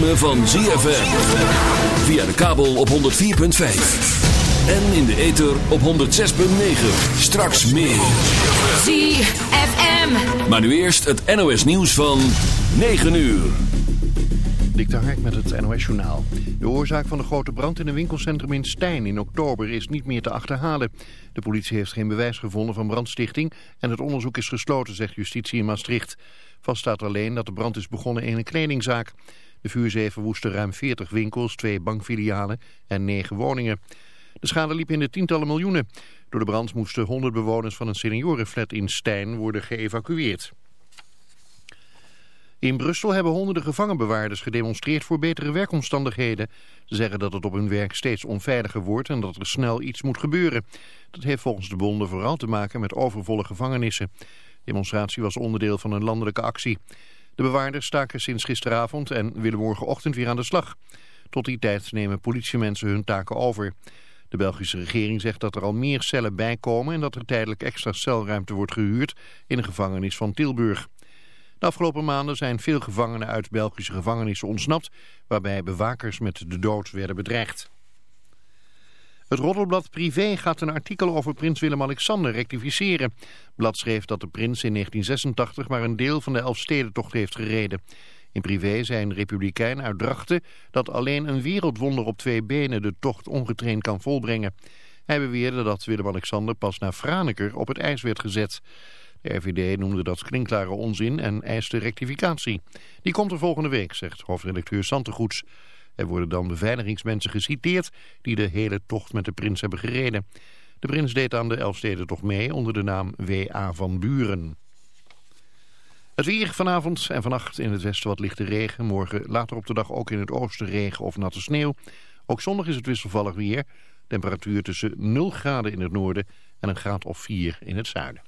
ritme van ZFM. Via de kabel op 104.5. En in de ether op 106.9. Straks meer. ZFM. Maar nu eerst het NOS nieuws van 9 uur. Dik Hark met het NOS journaal. De oorzaak van de grote brand in een winkelcentrum in Stijn in oktober is niet meer te achterhalen. De politie heeft geen bewijs gevonden van brandstichting en het onderzoek is gesloten, zegt justitie in Maastricht. Vast staat alleen dat de brand is begonnen in een kledingzaak. De vuurzee verwoestte ruim 40 winkels, twee bankfilialen en 9 woningen. De schade liep in de tientallen miljoenen. Door de brand moesten 100 bewoners van een seniorenflat in Stijn worden geëvacueerd. In Brussel hebben honderden gevangenbewaarders gedemonstreerd voor betere werkomstandigheden. Ze zeggen dat het op hun werk steeds onveiliger wordt en dat er snel iets moet gebeuren. Dat heeft volgens de bonden vooral te maken met overvolle gevangenissen. De demonstratie was onderdeel van een landelijke actie. De bewaarders staken sinds gisteravond en willen morgenochtend weer aan de slag. Tot die tijd nemen politiemensen hun taken over. De Belgische regering zegt dat er al meer cellen bijkomen en dat er tijdelijk extra celruimte wordt gehuurd in een gevangenis van Tilburg. De afgelopen maanden zijn veel gevangenen uit Belgische gevangenissen ontsnapt, waarbij bewakers met de dood werden bedreigd. Het Roddelblad Privé gaat een artikel over prins Willem-Alexander rectificeren. Blad schreef dat de prins in 1986 maar een deel van de Elfstedentocht heeft gereden. In Privé zijn republikein uit Drachten dat alleen een wereldwonder op twee benen de tocht ongetraind kan volbrengen. Hij beweerde dat Willem-Alexander pas naar Franeker op het ijs werd gezet. De RVD noemde dat klinkklare onzin en eiste rectificatie. Die komt er volgende week, zegt hoofdredacteur Santegoeds. Er worden dan beveiligingsmensen geciteerd die de hele tocht met de prins hebben gereden. De prins deed aan de Elfsteden toch mee onder de naam W.A. van Buren. Het weer vanavond en vannacht in het westen wat lichte regen. Morgen later op de dag ook in het oosten regen of natte sneeuw. Ook zondag is het wisselvallig weer. Temperatuur tussen 0 graden in het noorden en een graad of 4 in het zuiden.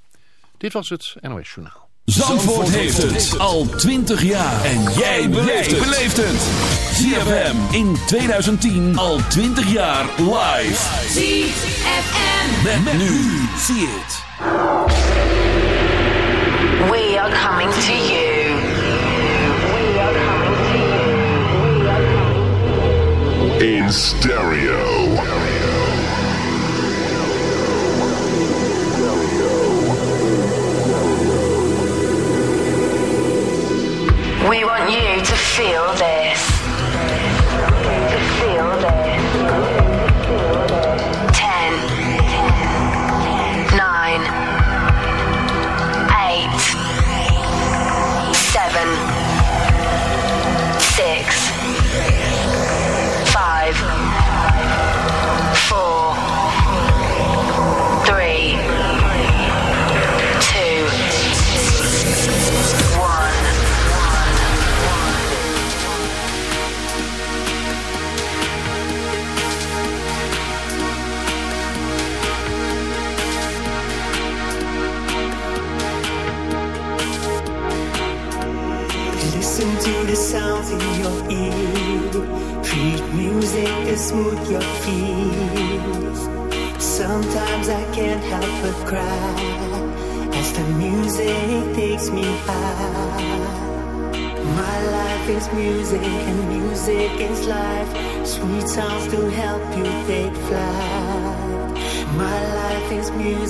Dit was het NOS Journaal. Zandvoort, heeft het al 20 jaar. En jij beleeft het. ZFM in 2010 al 20 jaar live. ZFM. Met, met nu. Zie het. We are coming to you. We are coming to you. In stereo. We want you to feel this.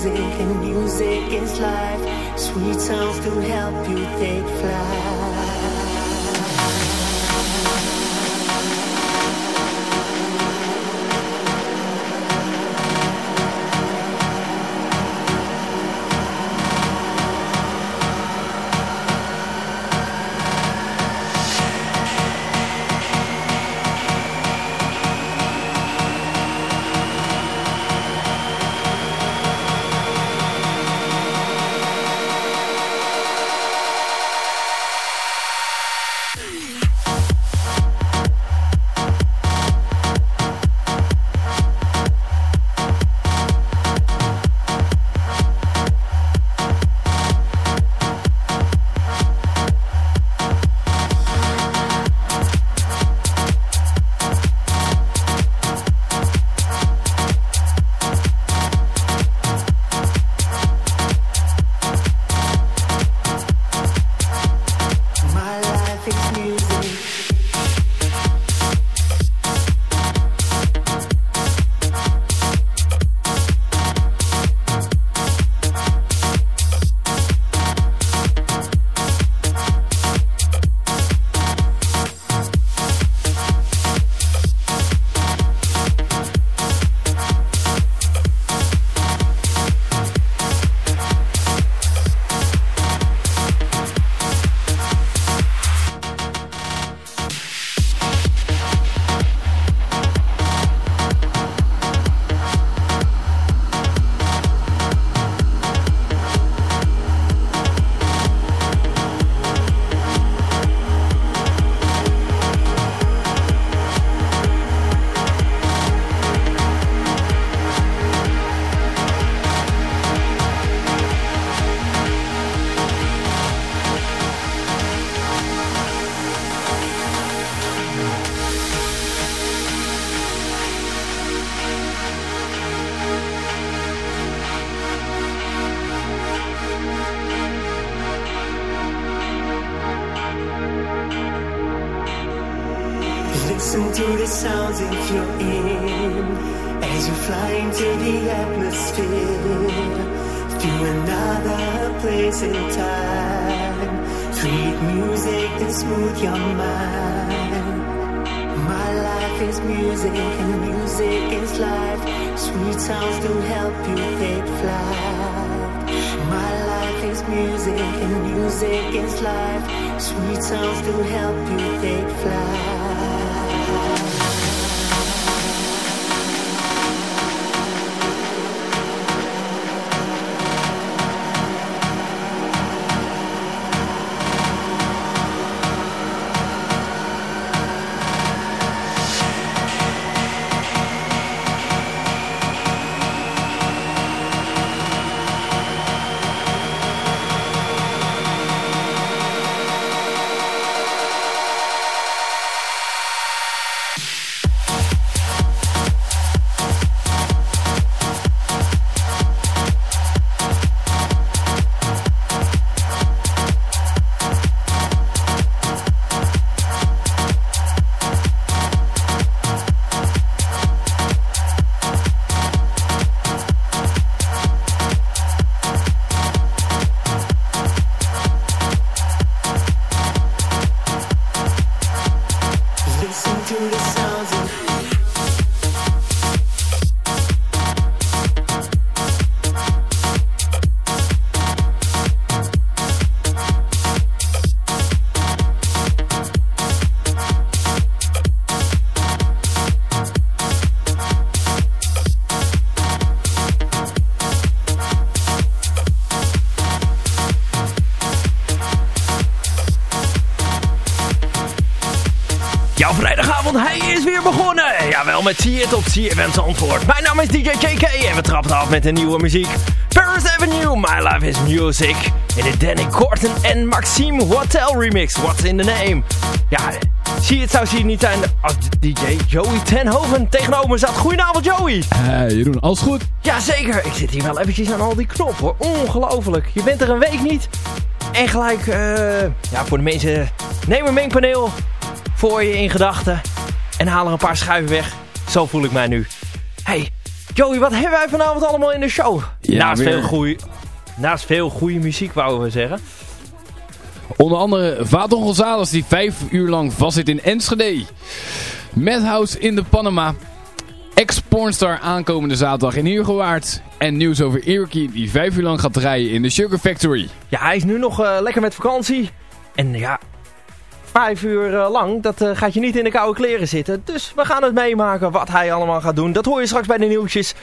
Music and music is life. Sweet sounds to help you take flight. Met Zie het op CFM's antwoord. Mijn naam is DJ KK en we trappen af met een nieuwe muziek. Paris Avenue, My Life is Music. In de Danny Corten en Maxime Hotel remix. What's in the name? Ja, zie het zou zien niet zijn als DJ Joey Tenhoven tegenover me zat. Goedenavond Joey. Hey Jeroen, alles goed? Jazeker, ik zit hier wel eventjes aan al die knoppen. Ongelooflijk. Je bent er een week niet. En gelijk, uh, ja voor de mensen, neem een mengpaneel voor je in gedachten. En haal er een paar schuiven weg. Zo voel ik mij nu. Hey, Joey, wat hebben wij vanavond allemaal in de show? naast, veel goeie, naast veel goede muziek, wouden we zeggen. Onder andere Vaton González, die vijf uur lang vastzit in Enschede. Madhouse in de Panama. Ex-pornstar aankomende zaterdag in Hiergewaard. En nieuws over Irky, die vijf uur lang gaat rijden in de Sugar Factory. Ja, hij is nu nog uh, lekker met vakantie. En ja, vijf uur eh, lang. Dat uh, gaat je niet in de koude kleren zitten. Dus we gaan het meemaken wat hij allemaal gaat doen. Dat hoor je straks bij de nieuwtjes.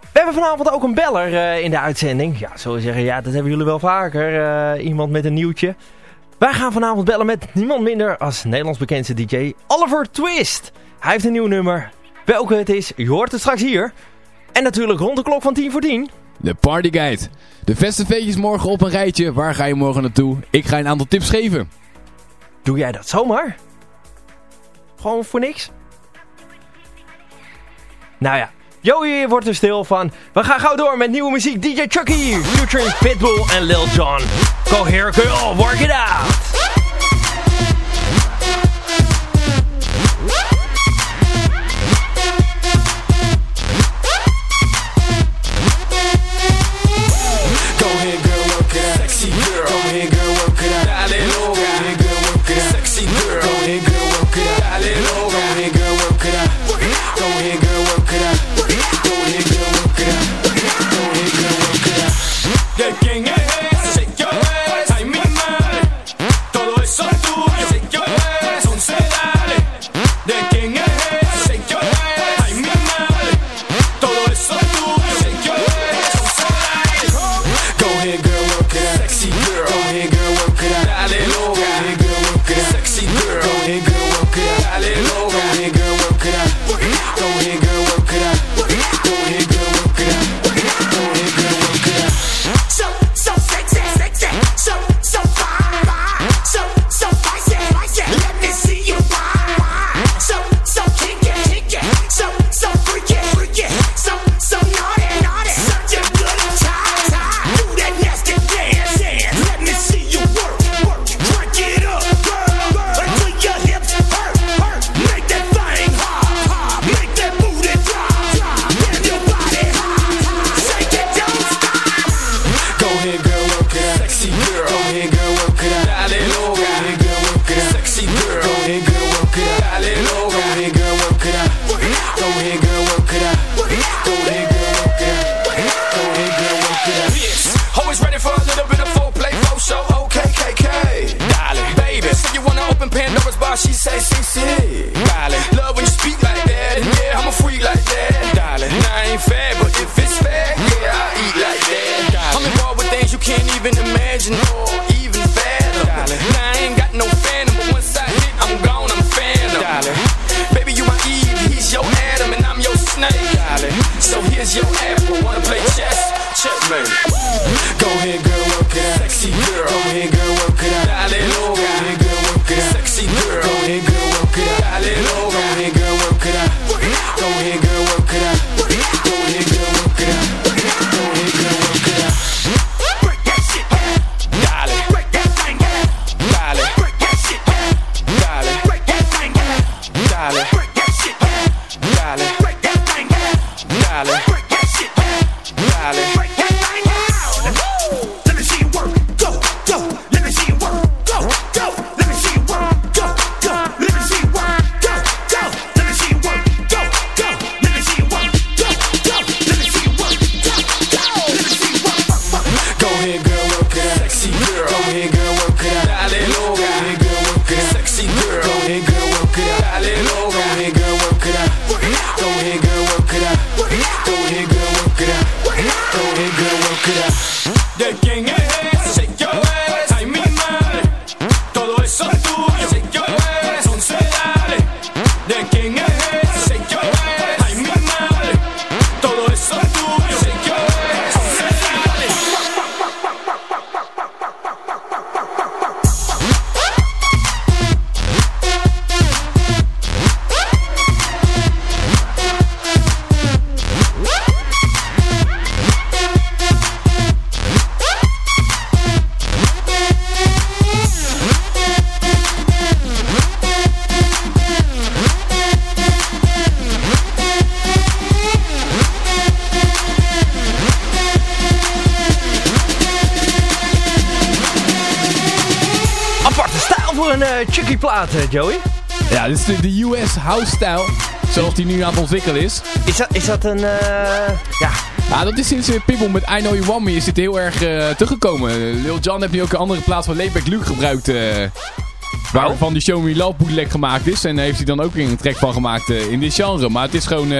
We hebben vanavond ook een beller uh, in de uitzending. Ja, zo zeggen, ja, dat hebben jullie wel vaker. iemand met een nieuwtje. Wij gaan vanavond bellen met niemand minder als Nederlands bekendste DJ Oliver Twist. Hij heeft een nieuw nummer. Welke het is, je hoort het straks hier. En natuurlijk rond de klok van 10 voor 10. De Party Guide. De festiveetjes morgen op een rijtje. Waar ga je morgen naartoe? Ik ga een aantal tips geven. Doe jij dat zomaar? Gewoon voor niks? Nou ja, Joey wordt er stil van. We gaan gauw door met nieuwe muziek. DJ Chucky, featuring Pitbull en Lil Jon. Go here girl, work it out. Joey. Ja, dit is de, de US house style. Zoals die nu aan het ontwikkelen is. Is dat, is dat een... eh ja, Ja, dat is sinds uh, Pitbull met I Know You Want Me is dit heel erg eh, teruggekomen. Lil Jon heeft nu ook een andere plaats van Layback Luke gebruikt. eh waarvan die Show Me Love bootleg gemaakt is. En daar heeft hij dan ook een track van gemaakt eh, in dit genre. Maar het is gewoon...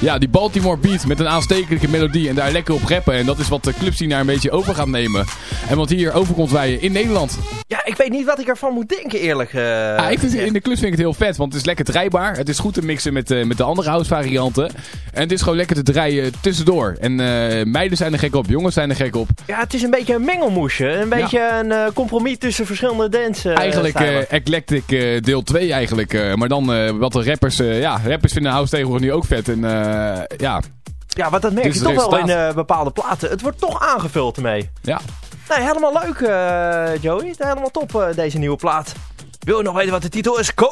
ja, die Baltimore beat met een aanstekelijke melodie en daar lekker op rappen. En dat is wat de clubscene daar een beetje over gaat nemen. En wat hier over komt wijden in Nederland. ja, ik weet niet wat ik ervan moet denken, eerlijk. eh, Ja, ik vind, in de clubs vind ik het heel vet, want het is lekker draaibaar. Het is goed te mixen met, eh, met de andere house varianten. En het is gewoon lekker te draaien tussendoor. En eh, meiden zijn er gek op, jongens zijn er gek op. Ja, het is een beetje een mengelmoesje. Een beetje een compromis tussen verschillende dance eh, eigenlijk Eclectic deel 2 eigenlijk. maar dan wat de rappers... ja, rappers vinden house tegenwoordig nu ook vet. En ja, ja, wat dat merk dit je toch wel in resultaat. eh, bepaalde platen. Het wordt toch aangevuld ermee. ja. Nee, helemaal leuk, eh, Joey. Helemaal top, eh, deze nieuwe plaat. Wil je nog weten wat de titel is? Go.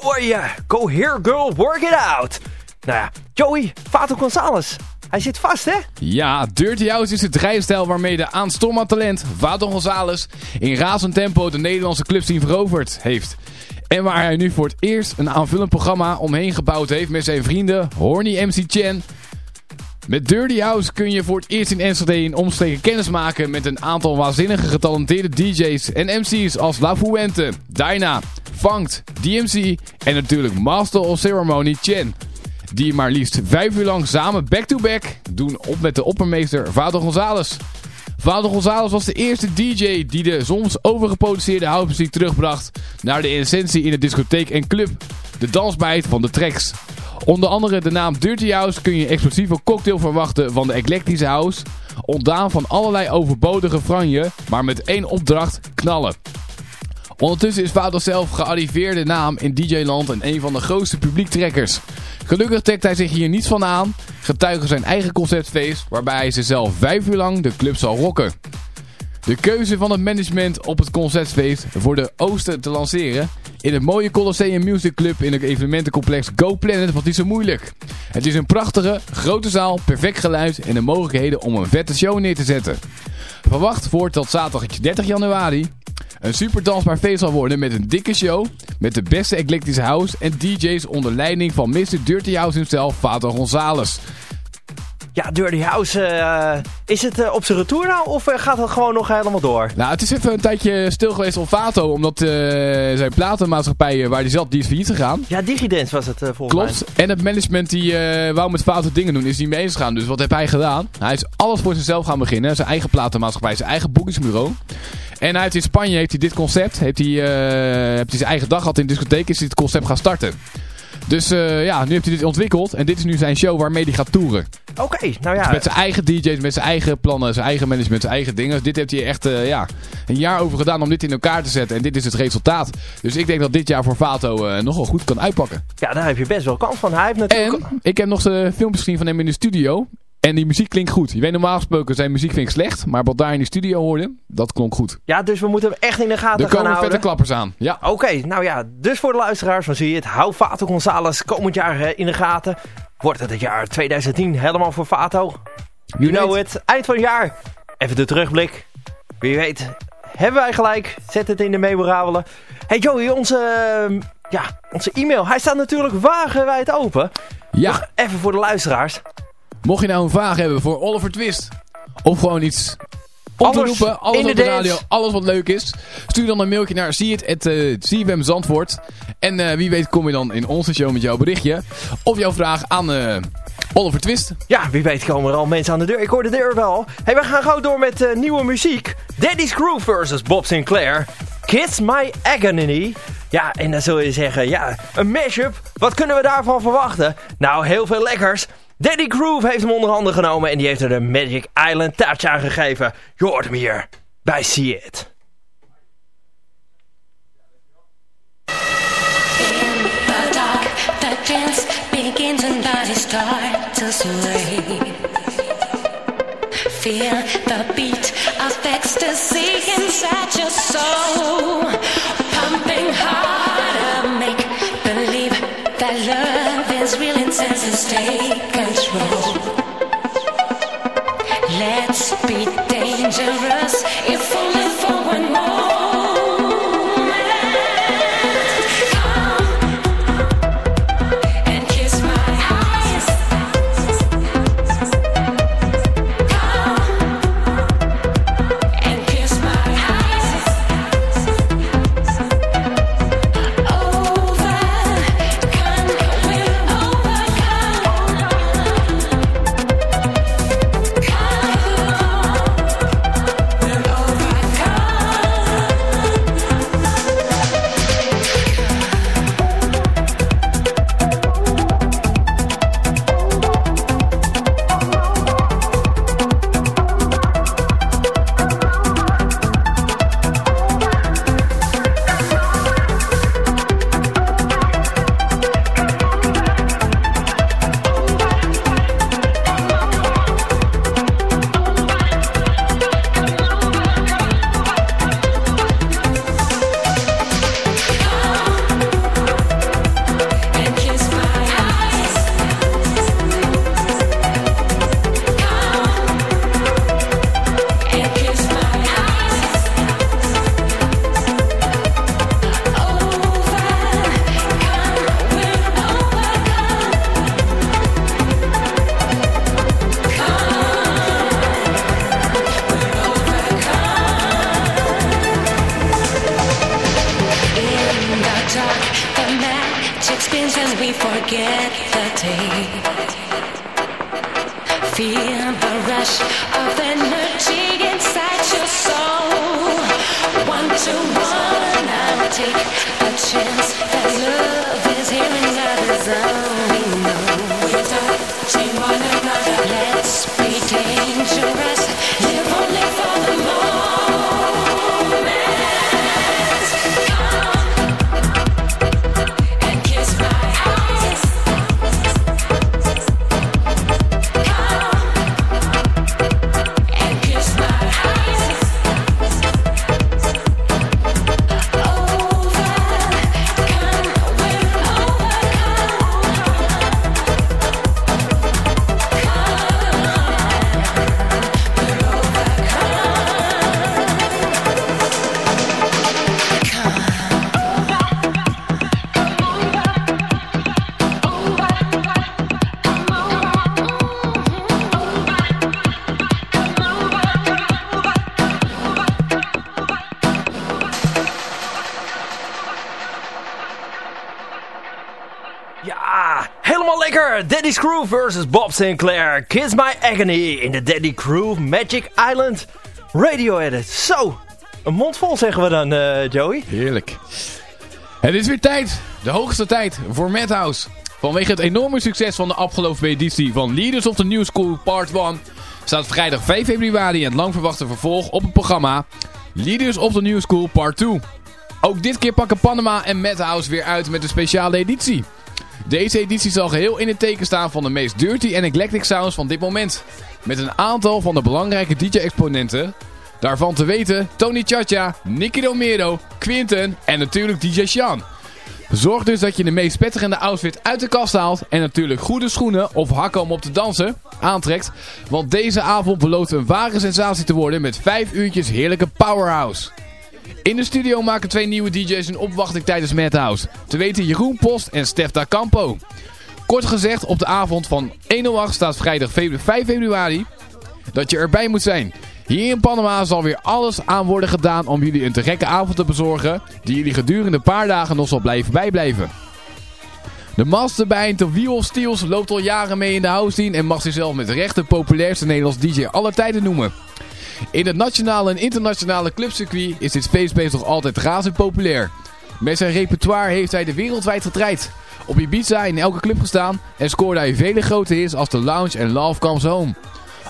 Go here, girl, work it out. Nou ja, Joey, Fato Gonzalez. Hij zit vast, hè? Ja, Dirty House is het drijfstijl waarmee de aanstormend talent Vato Gonzalez in razend tempo de Nederlandse clubscene veroverd heeft. En waar hij nu voor het eerst een aanvullend programma omheen gebouwd heeft met zijn vrienden Horny MC Chen. Met Dirty House kun je voor het eerst in Enschede in omstreken kennis maken met een aantal waanzinnige getalenteerde DJ's en MC's als La Fuente, Dyna, Funkt, DMC en natuurlijk Master of Ceremony Chen. Die maar liefst vijf uur lang samen back-to-back doen op met de oppermeester Vader Gonzalez. Vader Gonzalez was de eerste DJ die de soms overgeproduceerde housemuziek terugbracht naar de essentie in de discotheek en club. De dansbaarheid van de tracks. Onder andere de naam Dirty House kun je een explosieve cocktail verwachten van de eclectische house. Ontdaan van allerlei overbodige franje, maar met één opdracht, knallen. Ondertussen is Vader zelf gearriveerde naam in DJ-land en een van de grootste publiektrekkers. Gelukkig trekt hij zich hier niets van aan, getuige zijn eigen conceptfeest waarbij hij zichzelf vijf uur lang de club zal rocken. De keuze van het management op het concertfeest voor de Oosten te lanceren in het mooie Colosseum Music Club in het evenementencomplex Go Planet was niet zo moeilijk. Het is een prachtige, grote zaal, perfect geluid en de mogelijkheden om een vette show neer te zetten. Verwacht voor tot zaterdag 30 januari een super dansbaar feest zal worden met een dikke show met de beste eclectische house en DJ's onder leiding van Mr. Dirty House himself, Vater Gonzalez. Ja, Dirty House, eh, is het eh, op zijn retour nou of eh, gaat het gewoon nog helemaal door? Nou, het is even een tijdje stil geweest op Vato, omdat zijn platenmaatschappij waar hij zat, die is failliet gegaan. Ja, Digidance was het volgens Klopt. En het management die wou met Vato dingen doen, is niet mee eens gegaan. Dus wat heeft hij gedaan? Hij is alles voor zichzelf gaan beginnen. Zijn eigen platenmaatschappij, zijn eigen boekingsbureau. En hij heeft in Spanje heeft hij dit concept, heeft hij, heeft hij zijn eigen dag gehad in de discotheek, is hij het concept gaan starten. Dus eh, ja, nu heeft hij dit ontwikkeld. En dit is nu zijn show waarmee hij gaat toeren. Oké, nou ja. Met zijn eigen DJ's, met zijn eigen plannen, zijn eigen management, zijn eigen dingen. Dit heeft hij echt eh, ja, een jaar over gedaan om dit in elkaar te zetten. En dit is het resultaat. Dus ik denk dat dit jaar voor Vato eh, nogal goed kan uitpakken. Ja, daar heb je best wel kans van. Hij heeft natuurlijk... En ik heb nog de filmpjes gezien van hem in de studio. En die muziek klinkt goed. Je weet normaal gesproken zijn muziek vind ik slecht. Maar wat daar in de studio hoorde, dat klonk goed. Ja, dus we moeten hem echt in de gaten Er gaan komen houden. vette klappers aan. Ja. Oké, nou ja, dus voor de luisteraars van zie je het. Hou Fato González komend jaar in de gaten. Wordt het het jaar 2010 helemaal voor Fato? You know weet. it. Eind van het jaar. Even de terugblik. Wie weet, hebben wij gelijk. Zet het in de memorabele. Hey Joey, onze, ja, onze e-mail. Hij staat natuurlijk wagenwijd open. Ja, Even voor de luisteraars. Mocht je nou een vraag hebben voor Oliver Twist. Of gewoon iets om te Alles roepen. Alles in op de radio. Alles wat leuk is. Stuur dan een mailtje naar zie het at, uh, Zandvoort. En eh, wie weet kom je dan in onze show met jouw berichtje. Of jouw vraag aan eh, Oliver Twist. Ja, wie weet komen er al mensen aan de deur. Ik hoor de deur wel. Hey, we gaan gauw door met eh, nieuwe muziek. Daddy's Groove versus Bob Sinclair. Kiss My Agony. Ja, en dan zul je zeggen, ja, een mashup. Wat kunnen we daarvan verwachten? Nou, heel veel lekkers. Daddy Groove heeft hem onder handen genomen en die heeft er de Magic Island touch aan gegeven. Je hoort hem hier bij See It. dark, the to sway. Feel the beat of ecstasy inside your soul, pumping harder. Let's take control. Let's Ja, helemaal lekker. Daddy's Groove versus Bob Sinclair. Kiss My Agony in de Daddy Groove Magic Island Radio Edit. Zo, een mond vol zeggen we dan, eh, Joey. Heerlijk. Het is weer tijd, de hoogste tijd voor Madhouse. Vanwege het enorme succes van de afgelopen editie van Leaders of the New School Part 1 staat vrijdag 5 februari het lang verwachte vervolg op het programma Leaders of the New School Part 2. Ook dit keer pakken Panama en Madhouse weer uit met een speciale editie. Deze editie zal geheel in het teken staan van de meest dirty en eclectic sounds van dit moment. Met een aantal van de belangrijke DJ-exponenten. Daarvan te weten Tony Chacha, Nicky Romero, Quinten en natuurlijk DJ Sean. Zorg dus dat je de meest spetterende outfit uit de kast haalt. En natuurlijk goede schoenen of hakken om op te dansen aantrekt. Want deze avond belooft een ware sensatie te worden met 5 uurtjes heerlijke powerhouse. In de studio maken twee nieuwe DJ's een opwachting tijdens Madhouse. Te weten Jeroen Post en Stef da Campo. Kort gezegd, op de avond van 108 staat vrijdag 5 februari dat je erbij moet zijn. Hier in Panama zal weer alles aan worden gedaan om jullie een te gekke avond te bezorgen die jullie gedurende een paar dagen nog zal blijven bijblijven. De masterband of Wheel of Steels loopt al jaren mee in de house scene en mag zichzelf met recht de populairste Nederlands DJ aller tijden noemen. In het nationale en internationale clubcircuit is dit feestbeest nog altijd razend populair. Met zijn repertoire heeft hij de wereldwijd getraind. Op Ibiza in elke club gestaan en scoorde hij vele grote hits als The Lounge en Love Comes Home.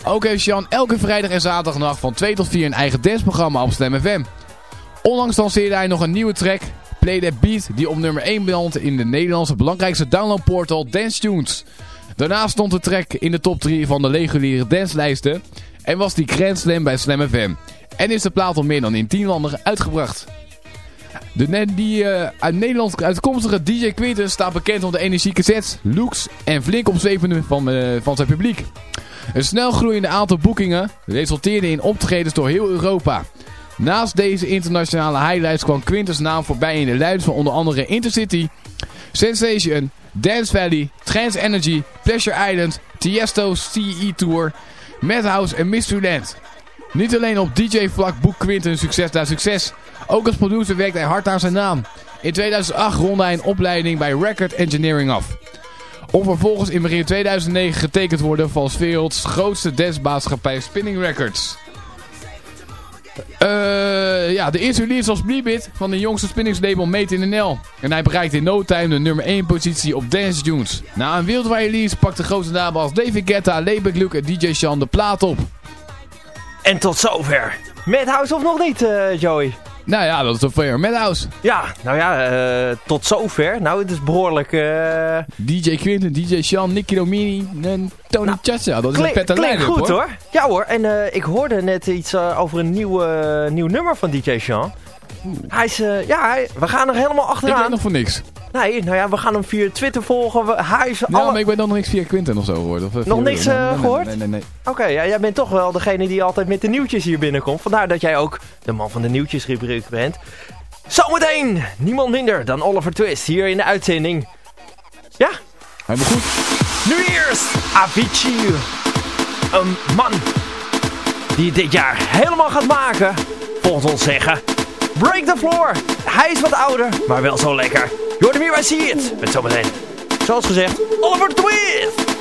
Ook heeft Jan elke vrijdag en zaterdagnacht van 2 tot 4 een eigen danceprogramma op Slam FM. Onlangs lanceerde hij nog een nieuwe track, Play That Beat, die op nummer 1 belandt in de Nederlandse belangrijkste downloadportal Dance Tunes. Daarnaast stond de track in de top 3 van de reguliere danslijsten en was die Grand Slam bij Slam FM. En is de plaat al meer dan in 10 landen uitgebracht. De die Nederland uitkomstige DJ Quinten staat bekend om de energieke sets, looks en flink opzwepende van, uh, van zijn publiek. Een snel groeiende aantal boekingen resulteerde in optredens door heel Europa. Naast deze internationale highlights kwam Quinters naam voorbij in de lijst van onder andere Intercity, Sensation, Dance Valley, Trans Energy, Pleasure Island, Tiesto CE Tour, Madhouse en Mysteryland. Niet alleen op DJ-vlak boekt Quinten succes na succes. Ook als producer werkt hij hard aan zijn naam. In 2008 ronde hij een opleiding bij Record Engineering af. Om vervolgens in begin 2009 getekend te worden als werelds grootste dancemaatschappij Spinning Records. Uh, ja, de eerste release was Bleebit van de jongste spinningslabel Made in NL. En hij bereikte in no time de nummer 1 positie op Dance Tunes. Na een wereldwijde release pakte grote namen als David Guetta, Layback Luke en DJ Sean de plaat op. En tot zover. Madhouse of nog niet, uh, Joey? Nou ja, dat is toch weer Madhouse. Ja, nou ja, uh, tot zover. Nou, het is behoorlijk... Uh... DJ Quinten, DJ Sean, Nicky Romini en Tony nou, Chacha. Dat is een pette lijn goed hoor. Ja hoor, en uh, ik hoorde net iets over een nieuw, nieuw nummer van DJ Sean. Hij is, ja, hij, we gaan er helemaal achteraan. Ik weet nog voor niks. Nee, nou ja, we gaan hem via Twitter volgen. We, hij is ja, alle... maar ik weet nog niks via Quinten of zo gehoord. Of, nog niks uh, nee, gehoord? Nee, nee, nee. Oké, okay, ja, jij bent toch wel degene die altijd met de nieuwtjes hier binnenkomt. Vandaar dat jij ook de man van de nieuwtjesrubriek bent. Zometeen, niemand minder dan Oliver Twist hier in de uitzending. Ja? Helemaal goed. Nu eerst Avicii. Een man die dit jaar helemaal gaat maken. Volgens ons zeggen. Break the floor. Hij is wat ouder, maar wel zo lekker. Hier bij See It. Met zometeen, zoals gezegd, Oliver Twist.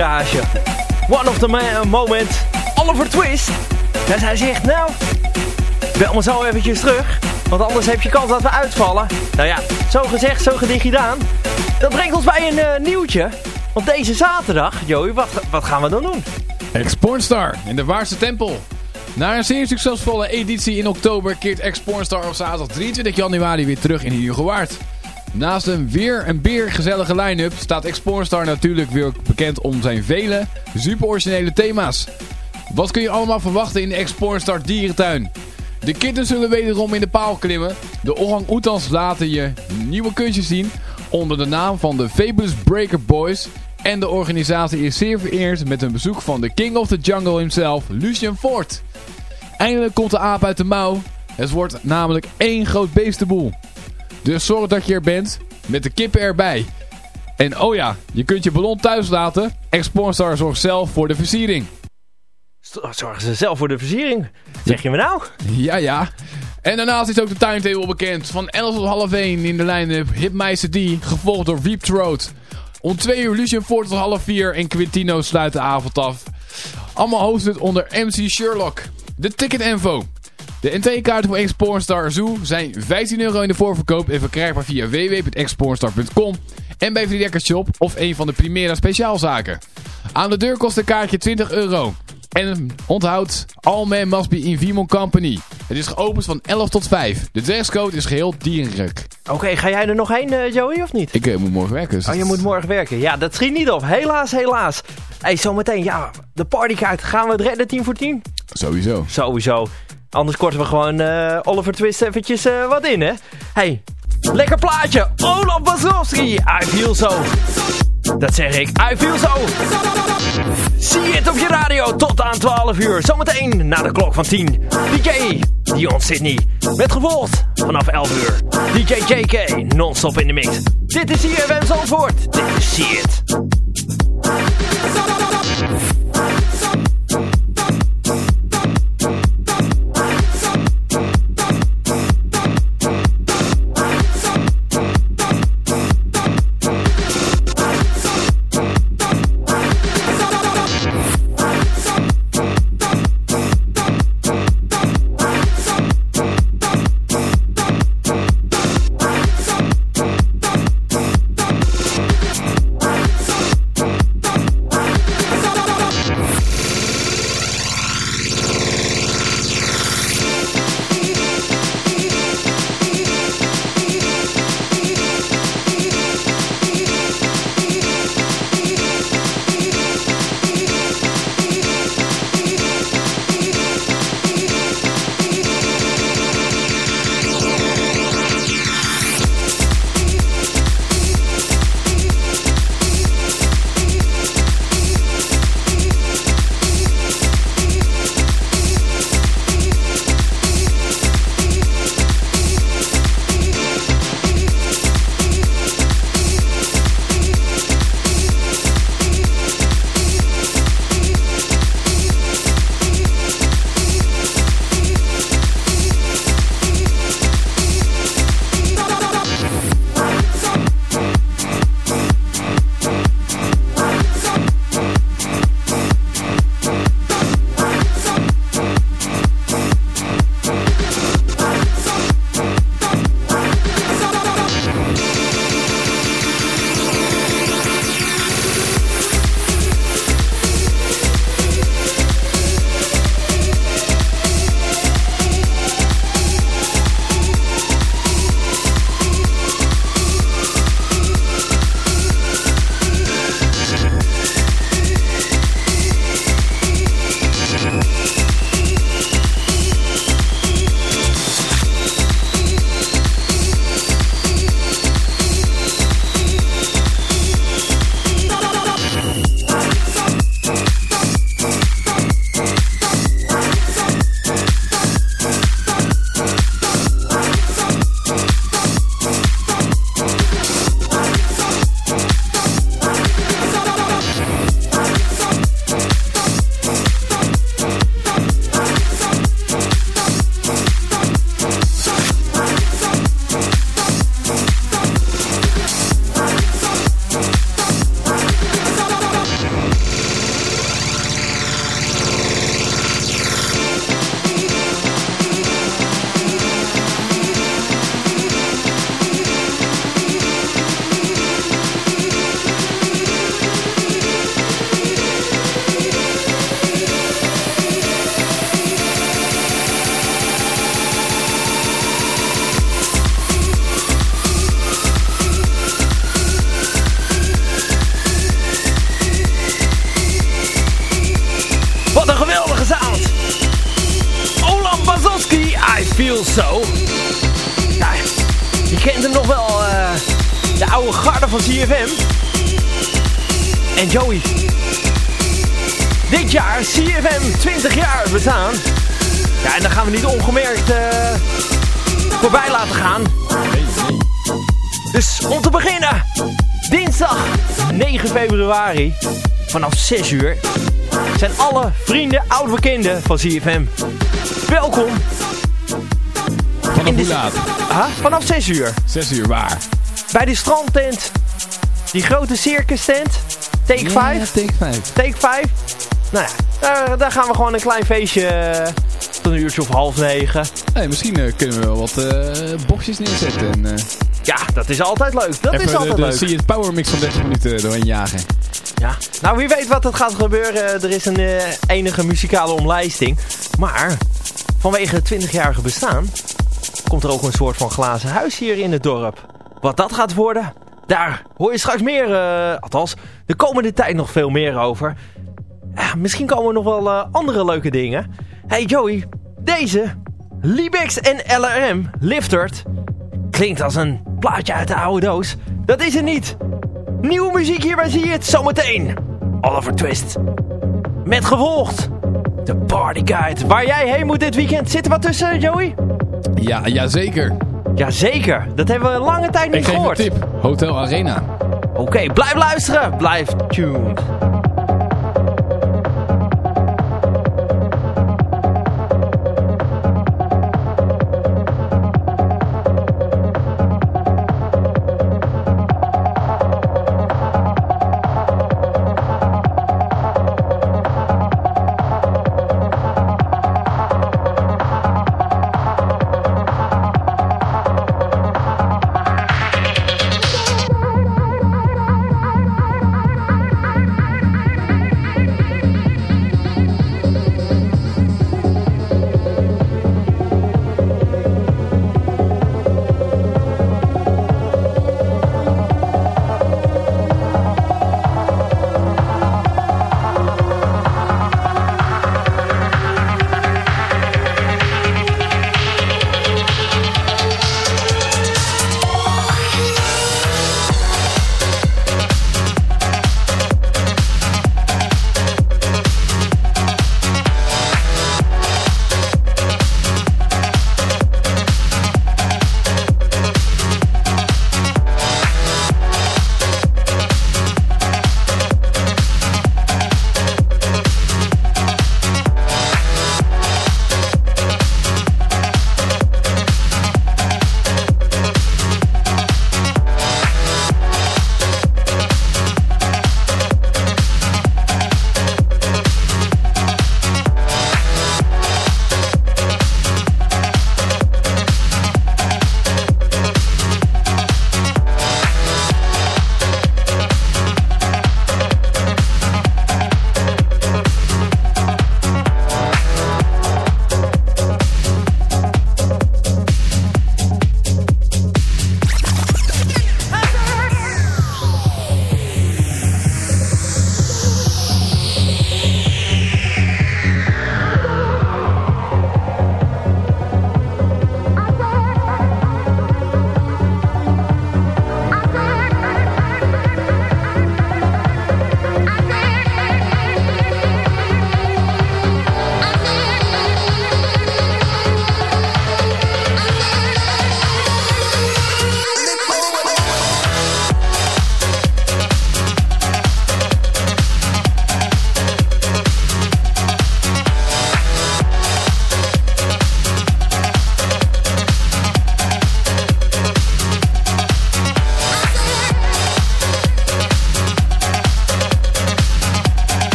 De. One of the moment, Oliver Twist. Dus hij zegt, nou, bel me zo eventjes terug. Want anders heb je kans dat we uitvallen. Nou ja, zo gezegd, zo gedicht gedaan. Dat brengt ons bij een eh, nieuwtje. Want deze zaterdag, Joey, wat, wat gaan we dan doen? Ex-Pornstar in de Waarse Tempel. Na een zeer succesvolle editie in oktober keert Ex-Pornstar op zaterdag 23 januari weer terug in Hugo Waard. Naast een weer een beer gezellige line-up staat Ex-Pornstar natuurlijk weer om zijn vele super originele thema's. Wat kun je allemaal verwachten in de Ex-Pornstar dierentuin? De kittens zullen wederom in de paal klimmen. De orang-oetans laten je nieuwe kunstjes zien onder de naam van de Fabulous Breaker Boys. En de organisatie is zeer vereerd met een bezoek van de King of the Jungle himself, Lucien Ford. Eindelijk komt de aap uit de mouw. Het wordt namelijk één groot beestenboel. Dus zorg dat je er bent, met de kippen erbij. En oh ja, je kunt je ballon thuis laten. Expornstar zorgt zelf voor de versiering. Zorgen ze zelf voor de versiering. Zeg je me nou? Ja, ja. En daarnaast is ook de timetable bekend. Van 11 tot half 1 in de line-up Hipmeister D, gevolgd door Reap Throat. Om 2 uur Lucien Ford tot half 4 en Quintino sluit de avond af. Allemaal hosted onder MC Sherlock. De ticket info. De entreekaarten voor Expornstar Zoo zijn 15 euro in de voorverkoop en verkrijgbaar via www.expornstar.com en bij Vliegdekker Shop of een van de Primera speciaalzaken. Aan de deur kost een kaartje 20 euro. En onthoud, all men must be in Vimon Company. Het is geopend van 11 tot 5. De dresscode is geheel dierlijk. Oké, ga jij er nog heen, eh, Joey, of niet? Ik eh, moet morgen werken. Dus Oh, je moet morgen werken. Ja, dat schiet niet op. Helaas, helaas. Hé, hey, zometeen, ja, de partykaart. Gaan we het redden, 10 voor 10? Sowieso. Sowieso. Anders korten we gewoon eh, Oliver Twist eventjes wat in, hè? hey, lekker plaatje. Olaf Bazowski. I feel so. Dat zeg ik. I feel so. Zie het op je radio tot aan 12 uur. Zometeen na de klok van 10. DJ Dion Sydney. Met gevolgd vanaf 11 uur. DJ JK non-stop in de mix. Dit is CFM Zandvoort. Dit is See. Ongemerkt eh, voorbij laten gaan. Dus om te beginnen, dinsdag 9 februari, vanaf 6 uur, zijn alle vrienden, oud-bekenden van CFM. Welkom. Vanaf hoe laat? Vanaf 6 uur. 6 uur waar? Bij die strandtent. Die grote circus tent. Take 5. take 5. Take 5. Nou ja, daar, daar gaan we gewoon een klein feestje eh, tot een uurtje of half negen. Hey, misschien eh, kunnen we wel wat eh boxjes neerzetten. En, eh, Ja, dat is altijd leuk. Dat even is altijd de, de leuk. Zie je het power mix van 30 minuten doorheen jagen. Ja. Nou, wie weet wat er gaat gebeuren. Er is een enige muzikale omlijsting. Maar vanwege het 20-jarige bestaan komt er ook een soort van glazen huis hier in het dorp. Wat dat gaat worden, daar hoor je straks meer, althans de komende tijd nog veel meer over. Misschien komen er nog wel andere leuke dingen. Hey Joey, deze, Liebex en LRM, Liftert, klinkt als een plaatje uit de oude doos. Dat is het niet. Nieuwe muziek hier bij Zie je het zometeen. Oliver Twist. Met gevolgd. De Party Guide. Waar jij heen moet dit weekend. Zit er wat tussen, Joey? Ja, jazeker. Jazeker. Dat hebben we lange tijd Ik niet geef een gehoord. tip. Hotel Arena. Oké, blijf luisteren. Blijf tuned.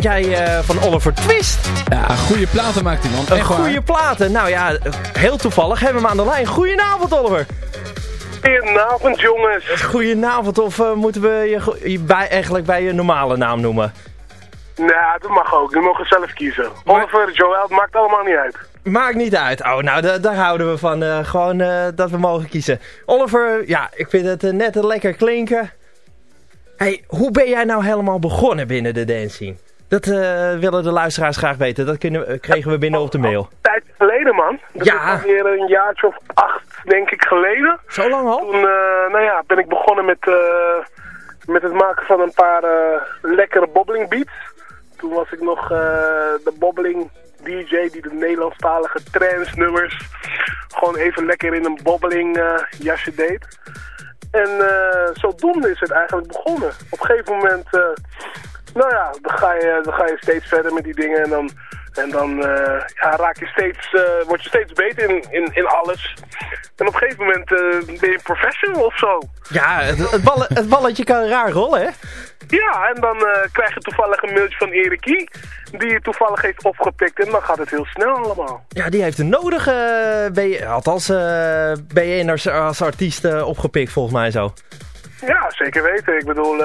Vind jij eh, van Oliver Twist? Ja, goede platen maakt hij, man. Een Echt waar. goede platen. Nou ja, heel toevallig hebben we hem aan de lijn. Goedenavond, Oliver. Goedenavond jongens. Goedenavond, of eh, moeten we je, bij, eigenlijk bij je normale naam noemen? Nou, dat mag ook. Die mogen zelf kiezen. Oliver, Joel, het maakt allemaal niet uit. Maakt niet uit. Oh, nou, da- daar houden we van. eh, gewoon eh, dat we mogen kiezen. Oliver, ja, ik vind het net een lekker klinken. hey, hoe ben jij nou helemaal begonnen binnen de dance scene? Dat eh, willen de luisteraars graag weten. Dat kunnen, kregen we binnen op de mail. Tijd geleden, man. Dat Ja. is alweer een jaartje of acht, denk ik, geleden. Zo lang al? Toen, eh, nou ja, ben ik begonnen met, eh, met het maken van een paar lekkere bobbling beats. Toen was ik nog de bobbling DJ die de Nederlandstalige trance nummers gewoon even lekker in een bobbeling jasje deed. En eh, zodoende is het eigenlijk begonnen. Op een gegeven moment, nou ja, dan ga, je, dan ga je steeds verder met die dingen en dan, en dan eh, ja, raak je steeds, eh, word je steeds beter in, in, in alles. En op een gegeven moment eh, ben je professional of zo. Ja, het, het, ballen- het balletje kan raar rollen, hè? Ja, en dan krijg je toevallig een mailtje van Erikie, die je toevallig heeft opgepikt en dan gaat het heel snel allemaal. Ja, die heeft de nodige, eh, B- althans, BN'ers als artiest opgepikt, volgens mij zo. Ja, zeker weten. Ik bedoel,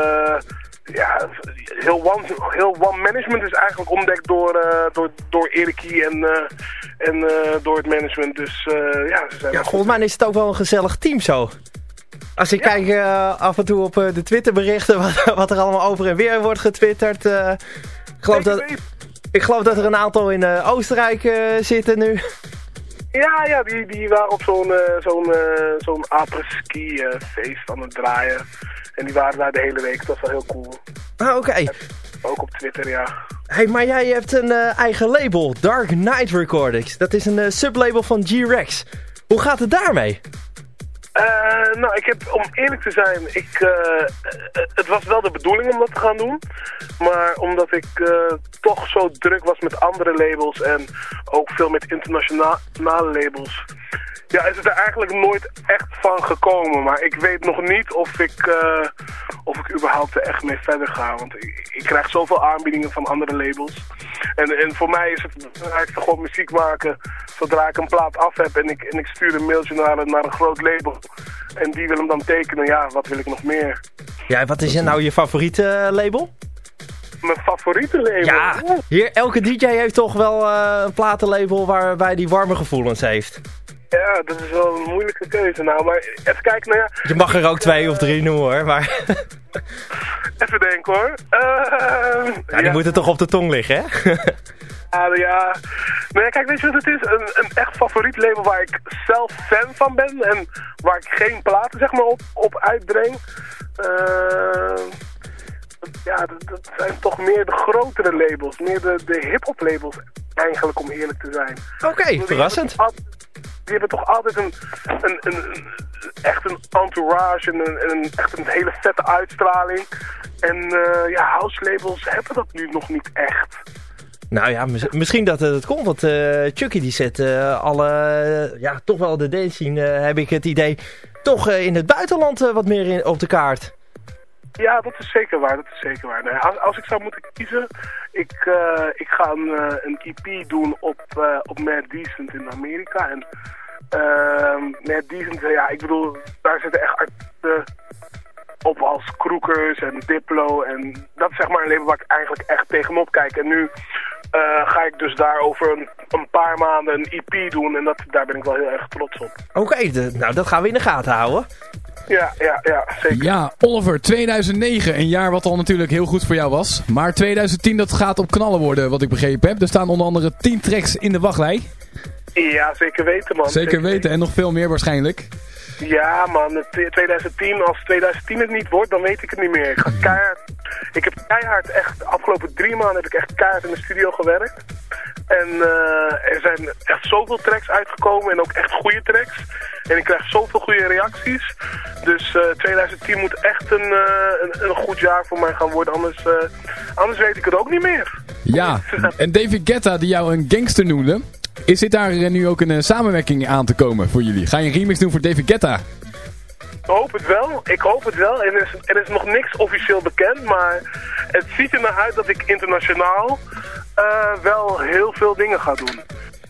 ja, heel one, heel one management is eigenlijk ontdekt door, eh, door, door Erikie en, eh, en eh, door het management. Dus ja, ze zijn Ja, volgens mij is het ook wel een gezellig team zo. Als ik kijk eh, af en toe op de Twitterberichten wat, wat er allemaal over en weer wordt getwitterd. ik, geloof dat, ik geloof dat er een aantal in Oostenrijk zitten nu. Ja, ja die, die waren op zo'n zo'n zo'n eh, feest aan het draaien. En die waren daar de hele week. Dat was wel heel cool. Ah, oké. Ook op Twitter, ja. Hey, maar jij hebt een eh, eigen label, Dark Knight Recordings. Dat is een eh, sublabel van G-Rex. Hoe gaat het daarmee? Eh, nou, ik heb, om eerlijk te zijn, ik, het was wel de bedoeling om dat te gaan doen. Maar omdat ik toch zo druk was met andere labels en ook veel met internationale labels... Ja, is het er eigenlijk nooit echt van gekomen. Maar ik weet nog niet of ik, eh, of ik überhaupt er echt mee verder ga. Want ik, ik krijg zoveel aanbiedingen van andere labels. En, en voor mij is het belangrijkste gewoon muziek maken zodra ik een plaat af heb en ik, en ik stuur een mailtje naar, een- naar een groot label. En die wil hem dan tekenen. Ja, wat wil ik nog meer? Ja, wat is nou je favoriete eh, label? Mijn favoriete label? Ja, hier, elke DJ heeft toch wel eh, een platenlabel waarbij die warme gevoelens heeft. Ja, dat is wel een moeilijke keuze. Nou, maar even kijken, nou ja, Je mag er ook twee of drie noemen hoor, maar even denken hoor. Eh, ja, die moeten toch op de tong liggen hè? Ja, ja. Nee, kijk, weet je wat het is? Een, een echt favoriet label waar ik zelf fan van ben en waar ik geen platen zeg maar op, op uitbreng. Eh, ja, dat, dat zijn toch meer de grotere labels, meer de, de hip-hop labels eigenlijk, om eerlijk te zijn. Oké, verrassend. hebben toch altijd- Die hebben toch altijd een, een, een, een- echt een entourage en een, en een, echt een hele vette uitstraling. En eh, ja, house labels hebben dat nu nog niet echt. Nou ja, mis- misschien dat het komt, want eh, Chucky die zet eh, alle, ja, toch wel de eh, heb ik het idee, toch in het buitenland wat meer in, op de kaart. Ja, dat is zeker waar. Dat is zeker waar. Nee, als, als ik zou moeten kiezen, ik, eh, ik ga een, eh, een EP doen op, eh op Mad Decent in Amerika. En ehm Mad Decent, ja, ik bedoel, daar zitten echt artiesten op als Kroekers en Diplo. En dat is zeg maar een label waar ik eigenlijk echt tegenop kijk. En nu ga ik dus daar over een, een paar maanden een EP doen. En dat, daar ben ik wel heel erg trots op. Oké, nou dat gaan we in de gaten houden. Ja, ja, ja, zeker. Ja, Oliver, 2009, een jaar wat al natuurlijk heel goed voor jou was. Maar 2010, dat gaat op knallen worden, wat ik begrepen heb. Er staan onder andere 10 tracks in de wachtrij. Ja, zeker weten man. Zeker weten, en nog veel meer waarschijnlijk. Ja man, het 2010, als 2010 het niet wordt, dan weet ik het niet meer. Ik, ga keihard, ik heb keihard echt, de afgelopen drie maanden heb ik echt keihard in de studio gewerkt. En eh, er zijn echt zoveel tracks uitgekomen en ook echt goede tracks. En ik krijg zoveel goede reacties. Dus eh 2010 moet echt een, eh, een, een goed jaar voor mij gaan worden, anders, eh, anders weet ik het ook niet meer. Ja, en David Guetta, die jou een gangster noemde. Is dit daar eh, nu ook een eh, samenwerking aan te komen voor jullie? Ga je een remix doen voor David Guetta? Hoop het wel. Ik hoop het wel. En er is, er is nog niks officieel bekend, maar het ziet er naar uit dat ik internationaal eh, wel heel veel dingen ga doen.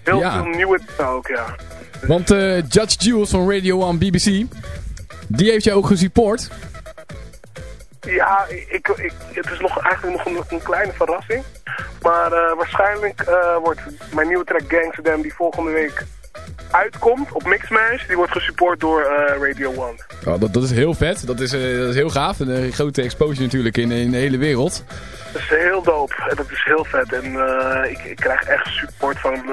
Heel Ja. veel nieuwe dingen ook, ja. Want eh, Judge Jules van Radio 1 BBC, die heeft jou ook gesupport. Ja, ik, ik, het is nog, eigenlijk nog een, een kleine verrassing. Maar eh, waarschijnlijk wordt mijn nieuwe track Gangsterdam die volgende week uitkomt op Mixmash, die wordt gesupport door eh, Radio 1. Ja, dat, dat is heel vet, dat is, eh, dat is heel gaaf. Een eh, grote exposure natuurlijk in, in de hele wereld. Dat is heel dope en dat is heel vet. En ik, ik krijg echt support van,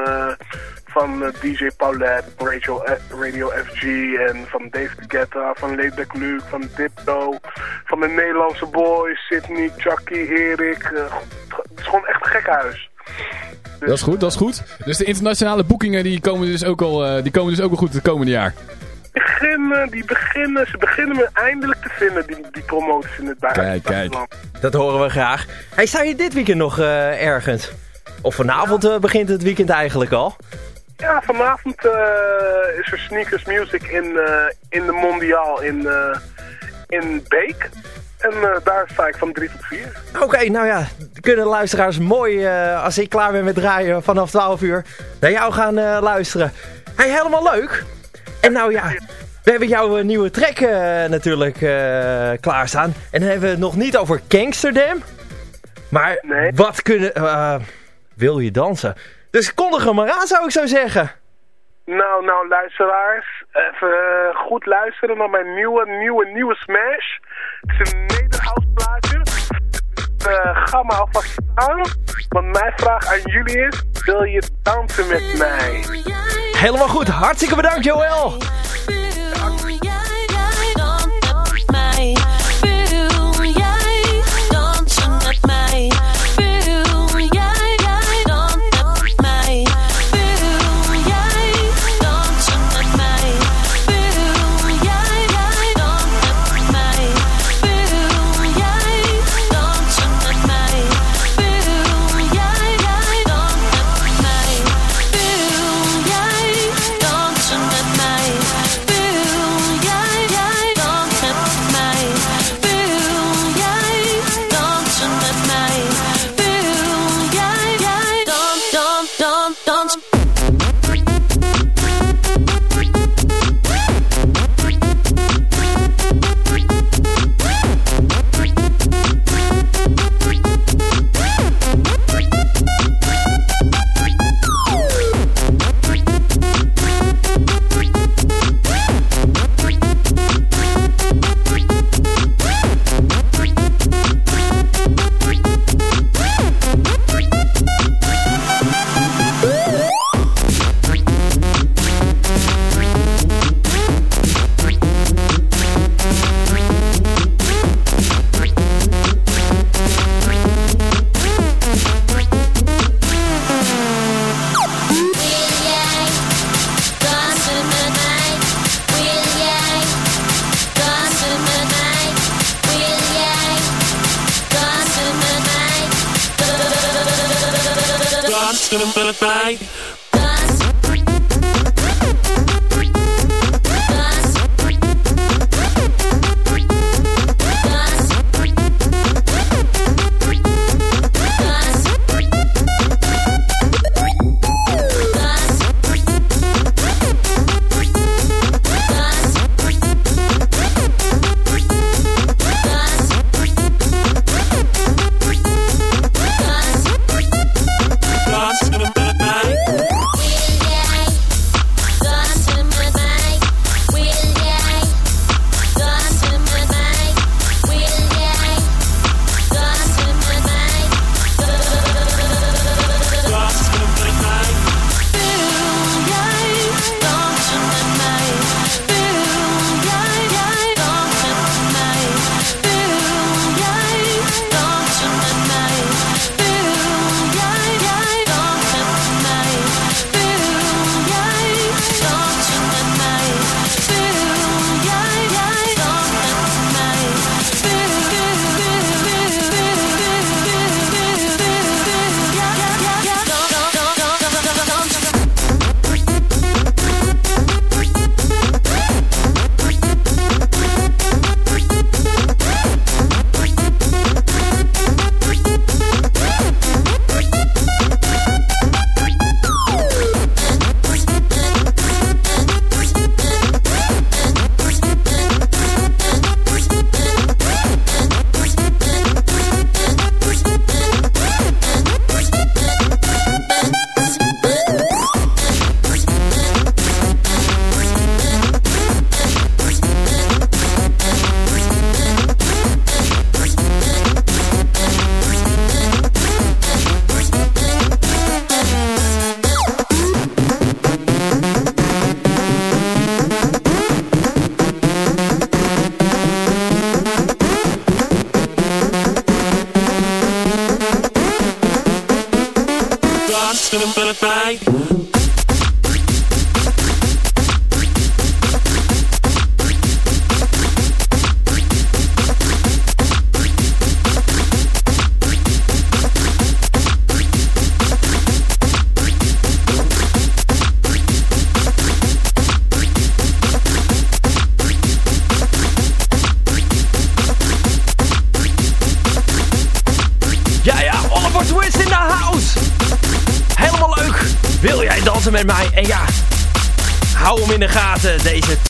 van DJ Paulette, Radio, Radio FG en van Dave Guetta, van Laidback Luke, van Dipto, van de Nederlandse boys, Sydney, Chucky, Erik. het is gewoon echt een gek huis. Dat is goed, dat is goed. Dus de internationale boekingen die komen dus ook al, eh, die komen dus ook wel goed het komende jaar. Beginnen, die beginnen, ze beginnen me eindelijk te vinden, die, die promoties in het Kijk, buitenland. kijk. Dat horen we graag. Hey, sta je dit weekend nog eh, ergens? Of vanavond eh, begint het weekend eigenlijk al? Ja, vanavond eh, is er Sneakers Music in, eh, in de Mondiaal in, eh, in Beek. En eh, daar sta ik van 3 tot 4. Oké, nou ja, kunnen luisteraars mooi, eh, als ik klaar ben met draaien vanaf 12 uur, naar jou gaan eh, luisteren. Hey, helemaal leuk. En nou ja, we hebben jouw nieuwe track natuurlijk klaarstaan. En dan hebben we het nog niet over Gangsterdam. Maar Nee. wat kunnen... wil je dansen? Dus kondig hem maar aan, zou ik zo zeggen. Nou, nou luisteraars, even eh, goed luisteren naar mijn nieuwe, nieuwe, nieuwe smash. Het is een nederhouse plaatje. Eh, ga maar alvast aan. Want mijn vraag aan jullie is, wil je dansen met mij? Helemaal goed, hartstikke bedankt Joël.